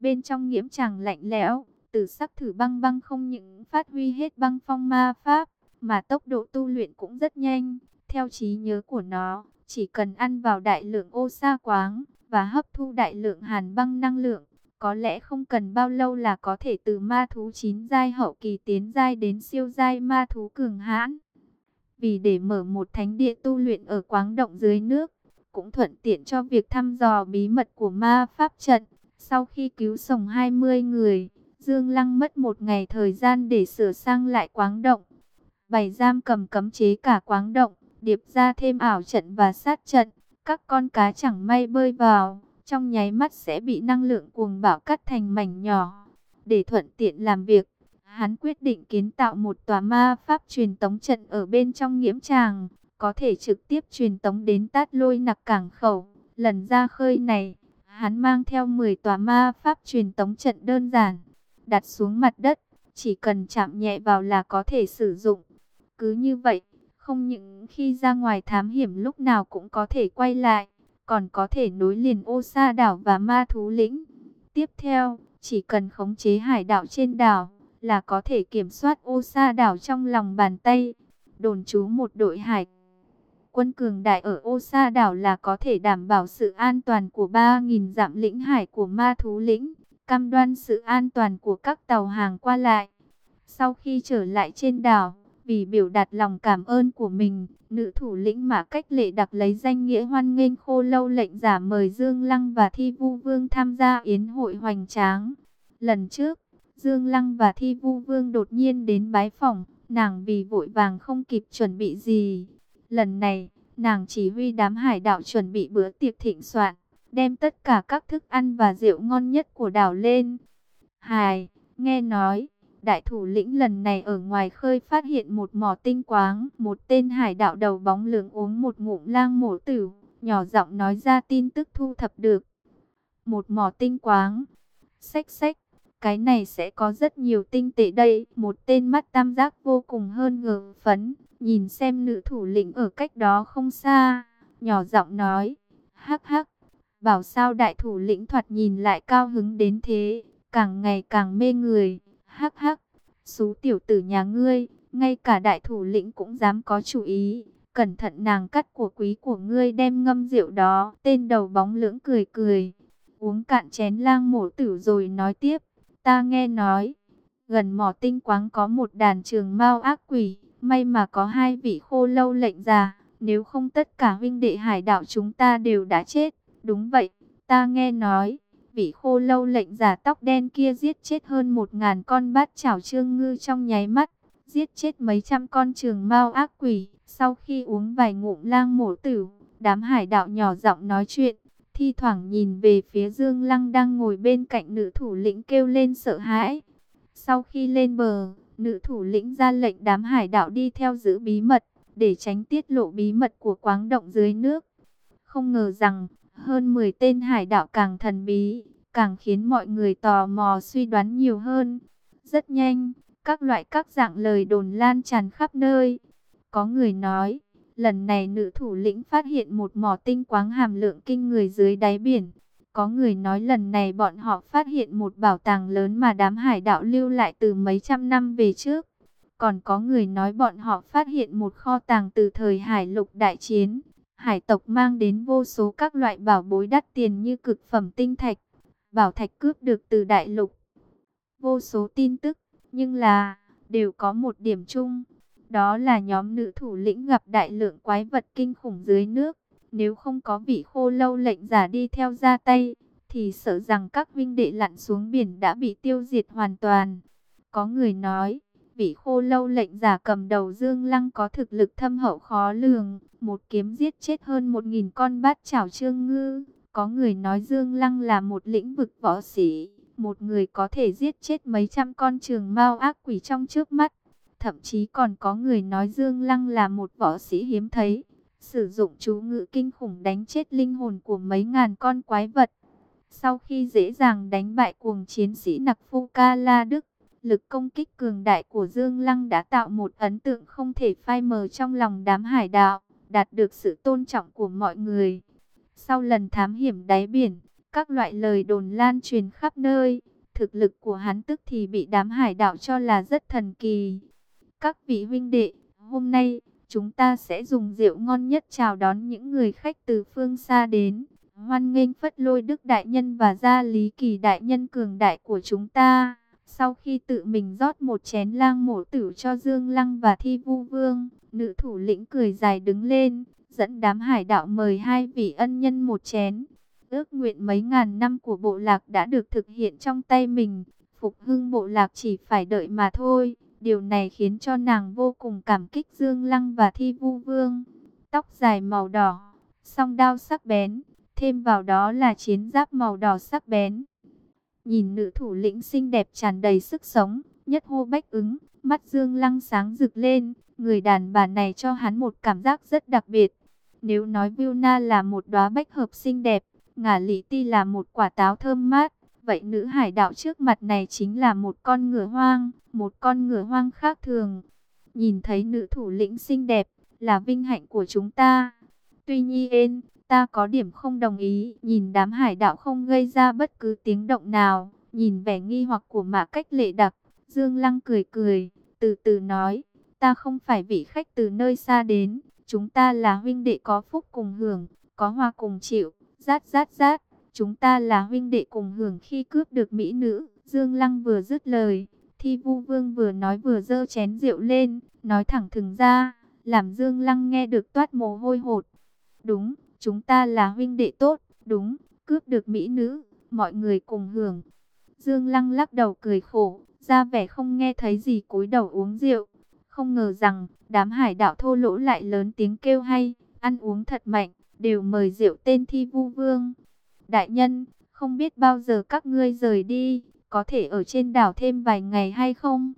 Bên trong nghiễm chàng lạnh lẽo, tử sắc thử băng băng không những phát huy hết băng phong ma pháp, mà tốc độ tu luyện cũng rất nhanh. Theo trí nhớ của nó, chỉ cần ăn vào đại lượng ô sa quáng, và hấp thu đại lượng hàn băng năng lượng, có lẽ không cần bao lâu là có thể từ ma thú chín giai hậu kỳ tiến giai đến siêu giai ma thú cường hãn. Vì để mở một thánh địa tu luyện ở quáng động dưới nước, cũng thuận tiện cho việc thăm dò bí mật của ma pháp trận. Sau khi cứu sống 20 người, Dương Lăng mất một ngày thời gian để sửa sang lại quáng động. Bày giam cầm cấm chế cả quáng động, điệp ra thêm ảo trận và sát trận. Các con cá chẳng may bơi vào, trong nháy mắt sẽ bị năng lượng cuồng bạo cắt thành mảnh nhỏ. Để thuận tiện làm việc, hắn quyết định kiến tạo một tòa ma pháp truyền tống trận ở bên trong nghiễm tràng, có thể trực tiếp truyền tống đến tát lôi nặc cảng khẩu. Lần ra khơi này, hắn mang theo 10 tòa ma pháp truyền tống trận đơn giản, đặt xuống mặt đất, chỉ cần chạm nhẹ vào là có thể sử dụng. Cứ như vậy, không những khi ra ngoài thám hiểm lúc nào cũng có thể quay lại, còn có thể nối liền ô sa đảo và ma thú lĩnh. Tiếp theo, chỉ cần khống chế hải đảo trên đảo, là có thể kiểm soát ô sa đảo trong lòng bàn tay. Đồn trú một đội hải quân cường đại ở ô sa đảo là có thể đảm bảo sự an toàn của 3.000 dặm lĩnh hải của ma thú lĩnh, cam đoan sự an toàn của các tàu hàng qua lại. Sau khi trở lại trên đảo, vì biểu đạt lòng cảm ơn của mình, nữ thủ lĩnh mà cách lệ đặc lấy danh nghĩa hoan nghênh khô lâu lệnh giả mời Dương Lăng và Thi Vu Vương tham gia yến hội hoành tráng. Lần trước, Dương Lăng và Thi Vu Vương đột nhiên đến bái phòng, nàng vì vội vàng không kịp chuẩn bị gì. Lần này, nàng chỉ huy đám hải đạo chuẩn bị bữa tiệc thịnh soạn, đem tất cả các thức ăn và rượu ngon nhất của đảo lên. Hải, nghe nói Đại thủ lĩnh lần này ở ngoài khơi phát hiện một mỏ tinh quáng, một tên hải đạo đầu bóng lưỡng uống một ngụm lang mổ tử, nhỏ giọng nói ra tin tức thu thập được. Một mỏ tinh quáng, xách xách, cái này sẽ có rất nhiều tinh tệ đây. Một tên mắt tam giác vô cùng hơn ngờ phấn, nhìn xem nữ thủ lĩnh ở cách đó không xa, nhỏ giọng nói, hắc hắc, bảo sao đại thủ lĩnh thoạt nhìn lại cao hứng đến thế, càng ngày càng mê người. Hắc hắc, xú tiểu tử nhà ngươi, ngay cả đại thủ lĩnh cũng dám có chủ ý. Cẩn thận nàng cắt của quý của ngươi đem ngâm rượu đó. Tên đầu bóng lưỡng cười cười. Uống cạn chén lang mổ tử rồi nói tiếp. Ta nghe nói, gần mỏ tinh quáng có một đàn trường mau ác quỷ. May mà có hai vị khô lâu lệnh già. Nếu không tất cả huynh đệ hải đảo chúng ta đều đã chết. Đúng vậy, ta nghe nói vị khô lâu lệnh giả tóc đen kia giết chết hơn một ngàn con bát chảo trương ngư trong nháy mắt. giết chết mấy trăm con trường mao ác quỷ. Sau khi uống vài ngụm lang mổ tử, đám hải đạo nhỏ giọng nói chuyện, thi thoảng nhìn về phía Dương Lăng đang ngồi bên cạnh nữ thủ lĩnh kêu lên sợ hãi. Sau khi lên bờ, nữ thủ lĩnh ra lệnh đám hải đạo đi theo giữ bí mật, để tránh tiết lộ bí mật của quáng động dưới nước. Không ngờ rằng, hơn 10 tên hải đạo càng thần bí, càng khiến mọi người tò mò suy đoán nhiều hơn. Rất nhanh, các loại các dạng lời đồn lan tràn khắp nơi. Có người nói, lần này nữ thủ lĩnh phát hiện một mỏ tinh quáng hàm lượng kinh người dưới đáy biển. Có người nói lần này bọn họ phát hiện một bảo tàng lớn mà đám hải đạo lưu lại từ mấy trăm năm về trước. Còn có người nói bọn họ phát hiện một kho tàng từ thời hải lục đại chiến. Hải tộc mang đến vô số các loại bảo bối đắt tiền như cực phẩm tinh thạch, bảo thạch cướp được từ đại lục. Vô số tin tức, nhưng là, đều có một điểm chung. Đó là nhóm nữ thủ lĩnh gặp đại lượng quái vật kinh khủng dưới nước. Nếu không có vị khô lâu lệnh giả đi theo ra tay, thì sợ rằng các vinh đệ lặn xuống biển đã bị tiêu diệt hoàn toàn. Có người nói, vị khô lâu lệnh giả cầm đầu Dương Lăng có thực lực thâm hậu khó lường, một kiếm giết chết hơn một nghìn con bát chảo trương ngư. Có người nói Dương Lăng là một lĩnh vực võ sĩ, một người có thể giết chết mấy trăm con trường mao ác quỷ trong trước mắt. Thậm chí còn có người nói Dương Lăng là một võ sĩ hiếm thấy, sử dụng chú ngữ kinh khủng đánh chết linh hồn của mấy ngàn con quái vật. Sau khi dễ dàng đánh bại cuồng chiến sĩ Nặc Phu Ca La Đức, lực công kích cường đại của Dương Lăng đã tạo một ấn tượng không thể phai mờ trong lòng đám hải đạo, đạt được sự tôn trọng của mọi người. Sau lần thám hiểm đáy biển, các loại lời đồn lan truyền khắp nơi, thực lực của hắn tức thì bị đám hải đạo cho là rất thần kỳ. Các vị huynh đệ, hôm nay chúng ta sẽ dùng rượu ngon nhất chào đón những người khách từ phương xa đến. Hoan nghênh Phất Lôi Đức Đại Nhân và Gia Lý Kỳ Đại Nhân cường đại của chúng ta. Sau khi tự mình rót một chén lang mổ tử cho Dương Lăng và Thi Vu Vương, nữ thủ lĩnh cười dài đứng lên, dẫn đám hải đạo mời hai vị ân nhân một chén. Ước nguyện mấy ngàn năm của bộ lạc đã được thực hiện trong tay mình, phục hưng bộ lạc chỉ phải đợi mà thôi. Điều này khiến cho nàng vô cùng cảm kích Dương Lăng và Thi Vu Vương. Tóc dài màu đỏ, song đao sắc bén, thêm vào đó là chiến giáp màu đỏ sắc bén. Nhìn nữ thủ lĩnh xinh đẹp tràn đầy sức sống, nhất hô bách ứng, mắt Dương Lăng sáng rực lên, người đàn bà này cho hắn một cảm giác rất đặc biệt. Nếu nói Vilna là một đóa bách hợp xinh đẹp, ngả lý ti là một quả táo thơm mát, vậy nữ hải đạo trước mặt này chính là một con ngựa hoang, một con ngựa hoang khác thường. Nhìn thấy nữ thủ lĩnh xinh đẹp, là vinh hạnh của chúng ta. Tuy nhiên, ta có điểm không đồng ý, nhìn đám hải đạo không gây ra bất cứ tiếng động nào, nhìn vẻ nghi hoặc của mã cách lệ đặc, Dương Lăng cười cười, từ từ nói, ta không phải vị khách từ nơi xa đến, chúng ta là huynh đệ có phúc cùng hưởng, có hoa cùng chịu, rát rát rát, chúng ta là huynh đệ cùng hưởng khi cướp được mỹ nữ. Dương Lăng vừa dứt lời, Thi Vu Vương vừa nói vừa dơ chén rượu lên, nói thẳng thừng ra, làm Dương Lăng nghe được toát mồ hôi hột. Đúng, chúng ta là huynh đệ tốt, đúng, cướp được mỹ nữ, mọi người cùng hưởng. Dương Lăng lắc đầu cười khổ, ra vẻ không nghe thấy gì cúi đầu uống rượu. Không ngờ rằng, đám hải đạo thô lỗ lại lớn tiếng kêu hay, ăn uống thật mạnh, đều mời rượu tên Thi Vu Vương. Đại nhân, không biết bao giờ các ngươi rời đi, có thể ở trên đảo thêm vài ngày hay không?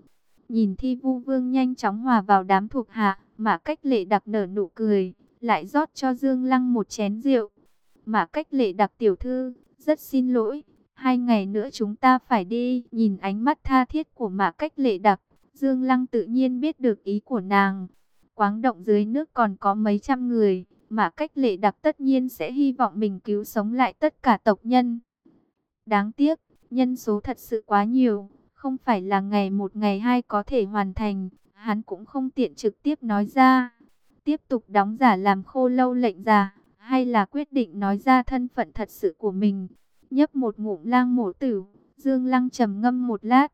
Nhìn Thi Vu Vương nhanh chóng hòa vào đám thuộc hạ, mà cách lệ đặc nở nụ cười, lại rót cho Dương Lăng một chén rượu. Mà cách lệ đặc tiểu thư, rất xin lỗi, hai ngày nữa chúng ta phải đi. Nhìn ánh mắt tha thiết của mã cách lệ đặc, Dương Lăng tự nhiên biết được ý của nàng. Quáng động dưới nước còn có mấy trăm người, mà cách lệ đặc tất nhiên sẽ hy vọng mình cứu sống lại tất cả tộc nhân. Đáng tiếc, nhân số thật sự quá nhiều, không phải là ngày một ngày hai có thể hoàn thành, hắn cũng không tiện trực tiếp nói ra. Tiếp tục đóng giả làm khô lâu lệnh giả, hay là quyết định nói ra thân phận thật sự của mình. Nhấp một ngụm lang mổ tử, Dương Lăng trầm ngâm một lát.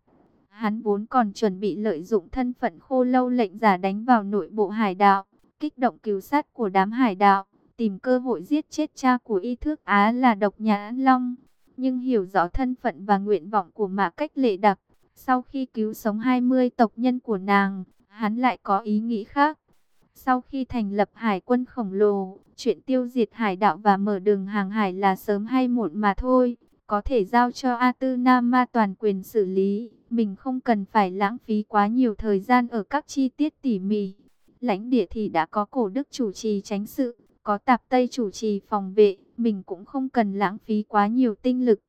Hắn vốn còn chuẩn bị lợi dụng thân phận khô lâu lệnh giả đánh vào nội bộ hải đạo, kích động cứu sát của đám hải đạo, tìm cơ hội giết chết cha của y thước Á là độc nhã long. Nhưng hiểu rõ thân phận và nguyện vọng của mã cách lệ đặc, sau khi cứu sống 20 tộc nhân của nàng, hắn lại có ý nghĩ khác. Sau khi thành lập hải quân khổng lồ, chuyện tiêu diệt hải đạo và mở đường hàng hải là sớm hay muộn mà thôi, có thể giao cho A Tư Nam Ma toàn quyền xử lý, mình không cần phải lãng phí quá nhiều thời gian ở các chi tiết tỉ mỉ. Lãnh địa thì đã có cổ đức chủ trì tránh sự, có tạp Tây chủ trì phòng vệ, mình cũng không cần lãng phí quá nhiều tinh lực.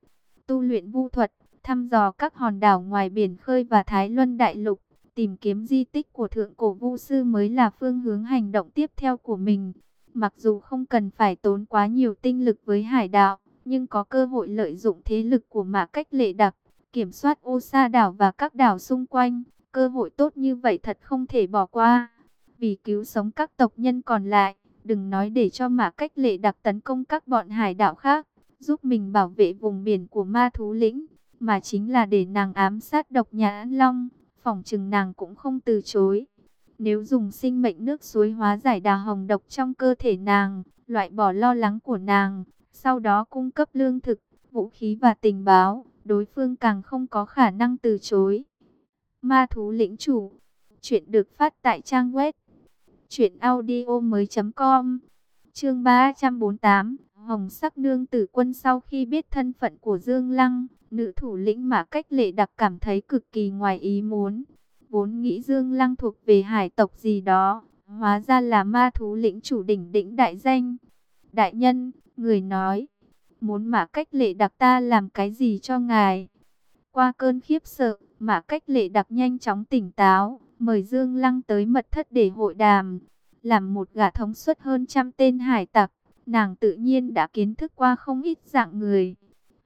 Tu luyện vu thuật, thăm dò các hòn đảo ngoài biển khơi và Thái Luân Đại Lục, tìm kiếm di tích của thượng cổ vu sư mới là phương hướng hành động tiếp theo của mình. Mặc dù không cần phải tốn quá nhiều tinh lực với hải đạo, nhưng có cơ hội lợi dụng thế lực của mã cách lệ đặc, kiểm soát ô sa đảo và các đảo xung quanh. Cơ hội tốt như vậy thật không thể bỏ qua. Vì cứu sống các tộc nhân còn lại, đừng nói để cho mã cách lệ đặc tấn công các bọn hải đảo khác, giúp mình bảo vệ vùng biển của ma thú lĩnh, mà chính là để nàng ám sát độc nhà An Long, phòng trừng nàng cũng không từ chối. Nếu dùng sinh mệnh nước suối hóa giải đà hồng độc trong cơ thể nàng, loại bỏ lo lắng của nàng, sau đó cung cấp lương thực, vũ khí và tình báo, đối phương càng không có khả năng từ chối. Ma thú lĩnh chủ, chuyện được phát tại trang web truyệnaudiomoi.com. Chương 348, Hồng Sắc nương tử quân sau khi biết thân phận của Dương Lăng, nữ thủ lĩnh mà cách lệ đặc cảm thấy cực kỳ ngoài ý muốn. Vốn nghĩ Dương Lăng thuộc về hải tộc gì đó, hóa ra là ma thú lĩnh chủ đỉnh đỉnh đại danh. Đại nhân, người nói, muốn mà cách lệ đặc ta làm cái gì cho ngài? Qua cơn khiếp sợ, mà cách lệ đặc nhanh chóng tỉnh táo, mời Dương Lăng tới mật thất để hội đàm. Làm một gã thống suất hơn trăm tên hải tặc, nàng tự nhiên đã kiến thức qua không ít dạng người.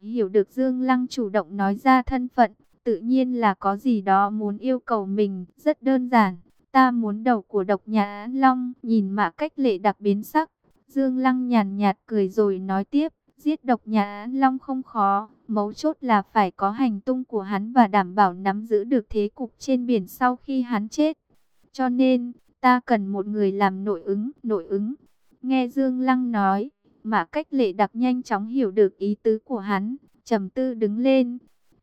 Hiểu được Dương Lăng chủ động nói ra thân phận, tự nhiên là có gì đó muốn yêu cầu mình, rất đơn giản. Ta muốn đầu của độc nhà An Long, nhìn mà cách lệ đặc biến sắc. Dương Lăng nhàn nhạt cười rồi nói tiếp, giết độc nhà An Long không khó, mấu chốt là phải có hành tung của hắn và đảm bảo nắm giữ được thế cục trên biển sau khi hắn chết. Cho nên, ta cần một người làm nội ứng, nội ứng. Nghe Dương Lăng nói, mà cách lệ đặc nhanh chóng hiểu được ý tứ của hắn, trầm tư đứng lên.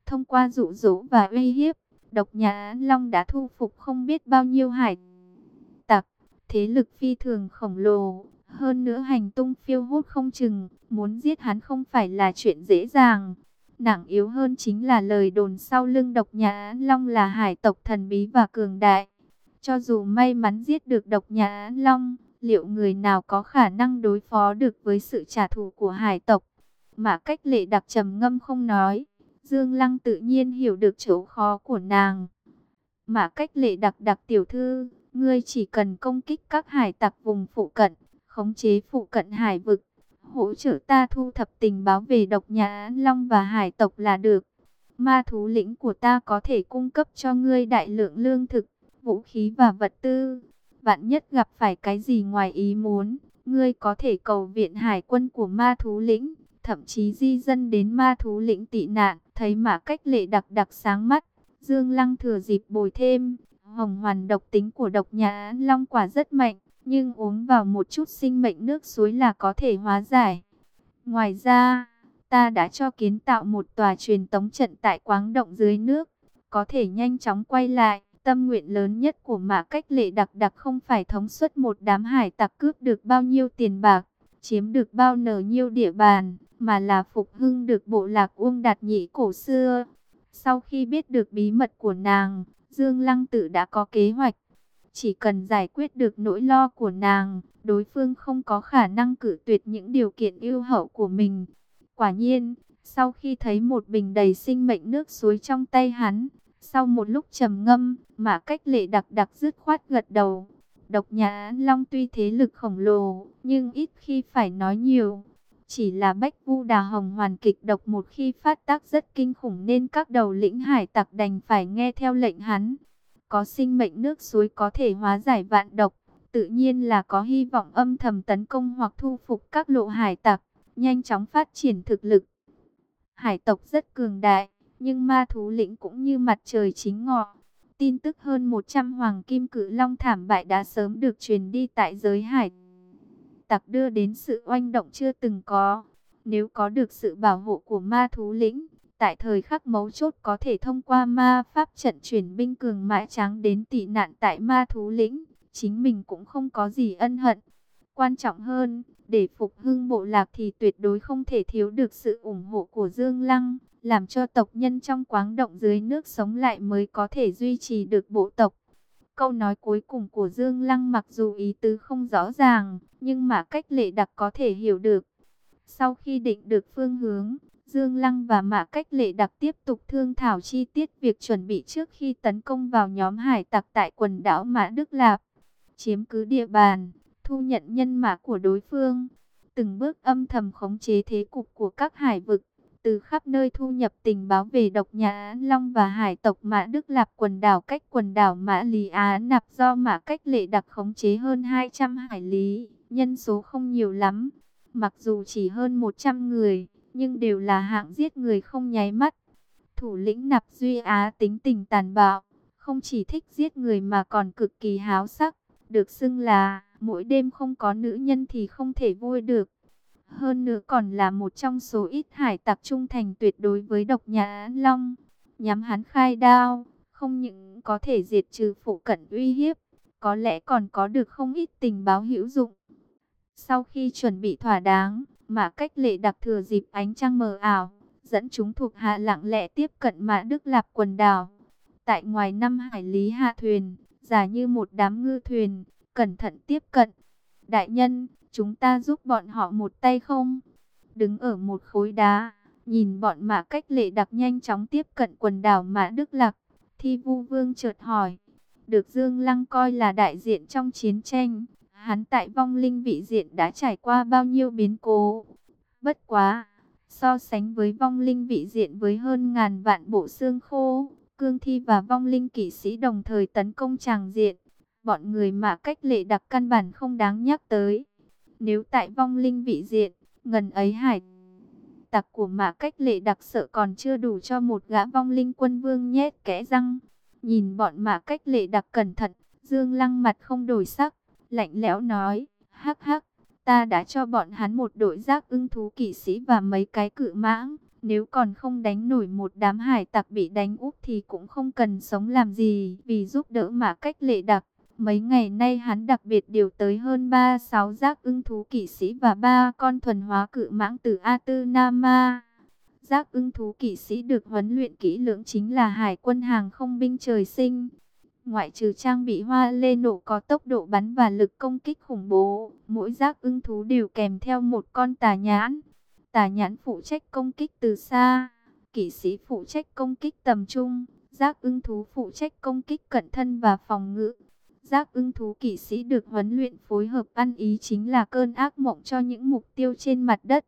Thông qua dụ dỗ và uy hiếp, độc nhà An Long đã thu phục không biết bao nhiêu hải tặc, thế lực phi thường khổng lồ. Hơn nữa hành tung phiêu hốt không chừng, muốn giết hắn không phải là chuyện dễ dàng. Nặng yếu hơn chính là lời đồn sau lưng độc nhà An Long là hải tộc thần bí và cường đại. Cho dù may mắn giết được độc nhà An Long, liệu người nào có khả năng đối phó được với sự trả thù của hải tộc? Mà cách lệ đặc trầm ngâm không nói, Dương Lăng tự nhiên hiểu được chỗ khó của nàng. Mà cách lệ đặc đặc tiểu thư, ngươi chỉ cần công kích các hải tặc vùng phụ cận, khống chế phụ cận hải vực, hỗ trợ ta thu thập tình báo về độc nhà An Long và hải tộc là được. Ma thú lĩnh của ta có thể cung cấp cho ngươi đại lượng lương thực, vũ khí và vật tư. Vạn nhất gặp phải cái gì ngoài ý muốn, ngươi có thể cầu viện hải quân của ma thú lĩnh, thậm chí di dân đến ma thú lĩnh tị nạn, thấy mà cách lệ đặc đặc sáng mắt. Dương Lăng thừa dịp bồi thêm, hồng hoàn độc tính của độc nhà An Long quả rất mạnh, nhưng uống vào một chút sinh mệnh nước suối là có thể hóa giải. Ngoài ra, ta đã cho kiến tạo một tòa truyền tống trận tại quáng động dưới nước, có thể nhanh chóng quay lại. Tâm nguyện lớn nhất của mã cách lệ đặc đặc không phải thống suất một đám hải tặc cướp được bao nhiêu tiền bạc, chiếm được bao nở nhiêu địa bàn, mà là phục hưng được bộ lạc Uông Đạt Nhị cổ xưa. Sau khi biết được bí mật của nàng, Dương Lăng Tử đã có kế hoạch. Chỉ cần giải quyết được nỗi lo của nàng, đối phương không có khả năng cử tuyệt những điều kiện ưu hậu của mình. Quả nhiên, sau khi thấy một bình đầy sinh mệnh nước suối trong tay hắn, sau một lúc trầm ngâm, mà cách lệ đặc đặc dứt khoát gật đầu. Độc nhà An Long tuy thế lực khổng lồ, nhưng ít khi phải nói nhiều. Chỉ là Bách Vu Đà Hồng hoàn kịch độc một khi phát tác rất kinh khủng nên các đầu lĩnh hải tặc đành phải nghe theo lệnh hắn. Có sinh mệnh nước suối có thể hóa giải vạn độc, tự nhiên là có hy vọng âm thầm tấn công hoặc thu phục các lộ hải tặc, nhanh chóng phát triển thực lực. Hải tộc rất cường đại, nhưng ma thú lĩnh cũng như mặt trời chính ngọ. Tin tức hơn 100 hoàng kim cử long thảm bại đã sớm được truyền đi tại giới hải. Tặc đưa đến sự oanh động chưa từng có. Nếu có được sự bảo hộ của ma thú lĩnh, tại thời khắc mấu chốt có thể thông qua ma pháp trận chuyển binh cường mãi tráng đến tị nạn tại ma thú lĩnh, chính mình cũng không có gì ân hận. Quan trọng hơn, để phục hưng bộ lạc thì tuyệt đối không thể thiếu được sự ủng hộ của Dương Lăng, làm cho tộc nhân trong quáng động dưới nước sống lại mới có thể duy trì được bộ tộc. Câu nói cuối cùng của Dương Lăng mặc dù ý tứ không rõ ràng, nhưng mà cách lệ đặc có thể hiểu được. Sau khi định được phương hướng, Dương Lăng và Mã Cách Lệ Đặc tiếp tục thương thảo chi tiết việc chuẩn bị trước khi tấn công vào nhóm hải tặc tại quần đảo Mã Đức Lạp, chiếm cứ địa bàn, thu nhận nhân mã của đối phương, từng bước âm thầm khống chế thế cục của các hải vực, từ khắp nơi thu nhập tình báo về độc nhà Long và hải tộc Mã Đức Lạp quần đảo cách quần đảo Mã Lý Á Nạp do Mã Cách Lệ Đặc khống chế hơn 200 hải lý, nhân số không nhiều lắm, mặc dù chỉ hơn 100 người nhưng đều là hạng giết người không nháy mắt. Thủ lĩnh Nạp Duy Á tính tình tàn bạo, không chỉ thích giết người mà còn cực kỳ háo sắc, được xưng là mỗi đêm không có nữ nhân thì không thể vui được. Hơn nữa còn là một trong số ít hải tặc trung thành tuyệt đối với độc nhà Long. Nhắm hắn khai đao, không những có thể diệt trừ phụ cận uy hiếp, có lẽ còn có được không ít tình báo hữu dụng. Sau khi chuẩn bị thỏa đáng, mà cách lệ đặc thừa dịp ánh trăng mờ ảo, dẫn chúng thuộc hạ lặng lẽ tiếp cận mã Đức Lạp quần đảo. Tại ngoài năm hải lý hạ thuyền, giả như một đám ngư thuyền, cẩn thận tiếp cận. Đại nhân, chúng ta giúp bọn họ một tay không? Đứng ở một khối đá, nhìn bọn mã cách lệ đặc nhanh chóng tiếp cận quần đảo mã Đức Lạc. Thi vu vương chợt hỏi, được Dương Lăng coi là đại diện trong chiến tranh, Hắn tại vong linh vị diện đã trải qua bao nhiêu biến cố. Bất quá, so sánh với vong linh vị diện với hơn ngàn vạn bộ xương khô, cương thi và vong linh kỵ sĩ đồng thời tấn công tràng diện. Bọn người mà cách lệ đặc căn bản không đáng nhắc tới. Nếu tại vong linh vị diện, ngần ấy hải tặc của mã cách lệ đặc sợ còn chưa đủ cho một gã vong linh quân vương nhét kẽ răng. Nhìn bọn mã cách lệ đặc cẩn thận, Dương Lăng mặt không đổi sắc, lạnh lẽo nói, hắc hắc, ta đã cho bọn hắn một đội giác ưng thú kỵ sĩ và mấy cái cự mãng. Nếu còn không đánh nổi một đám hải tặc bị đánh úp thì cũng không cần sống làm gì vì giúp đỡ mà cách lệ đặc. Mấy ngày nay hắn đặc biệt điều tới hơn 36 giác ưng thú kỵ sĩ và ba con thuần hóa cự mãng từ A Tư Nama. Giác ưng thú kỵ sĩ được huấn luyện kỹ lưỡng chính là hải quân hàng không binh trời sinh. Ngoại trừ trang bị hoa lê nổ có tốc độ bắn và lực công kích khủng bố, mỗi giác ưng thú đều kèm theo một con tà nhãn. Tà nhãn phụ trách công kích từ xa, kỵ sĩ phụ trách công kích tầm trung, giác ưng thú phụ trách công kích cận thân và phòng ngự. Giác ưng thú kỵ sĩ được huấn luyện phối hợp ăn ý chính là cơn ác mộng cho những mục tiêu trên mặt đất.